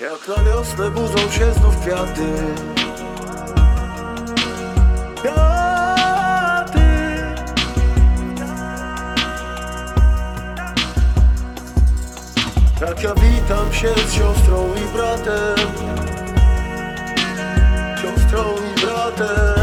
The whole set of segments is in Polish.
Jak na wiosnę budzą się znów kwiaty. Kwiaty. Jak ja witam się z siostrą i bratem. Siostrą i bratem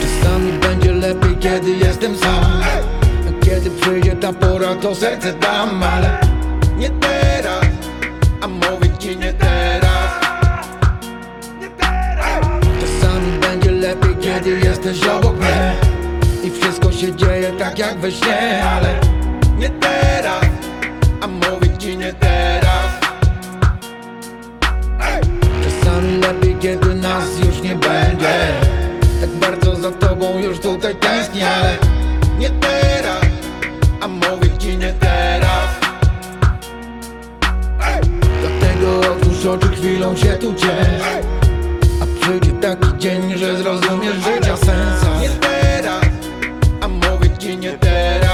Czasami będzie lepiej, kiedy jestem sam? Kiedy przyjdzie ta pora, to serce dam Ale nie teraz, a mówię ci nie teraz. Czasami będzie lepiej, kiedy jesteś obok mnie? I wszystko się dzieje tak jak we śnie Ale nie teraz, Czasem lepiej, kiedy nas już nie będzie. Tak bardzo za tobą już tutaj tęsknię, ale Nie teraz, a mówię ci nie teraz. Dlatego otwórz oczy, chwilą się tu ciesz. A przyjdzie taki dzień, że zrozumiesz życia sensa. Nie teraz, a mówię ci nie teraz.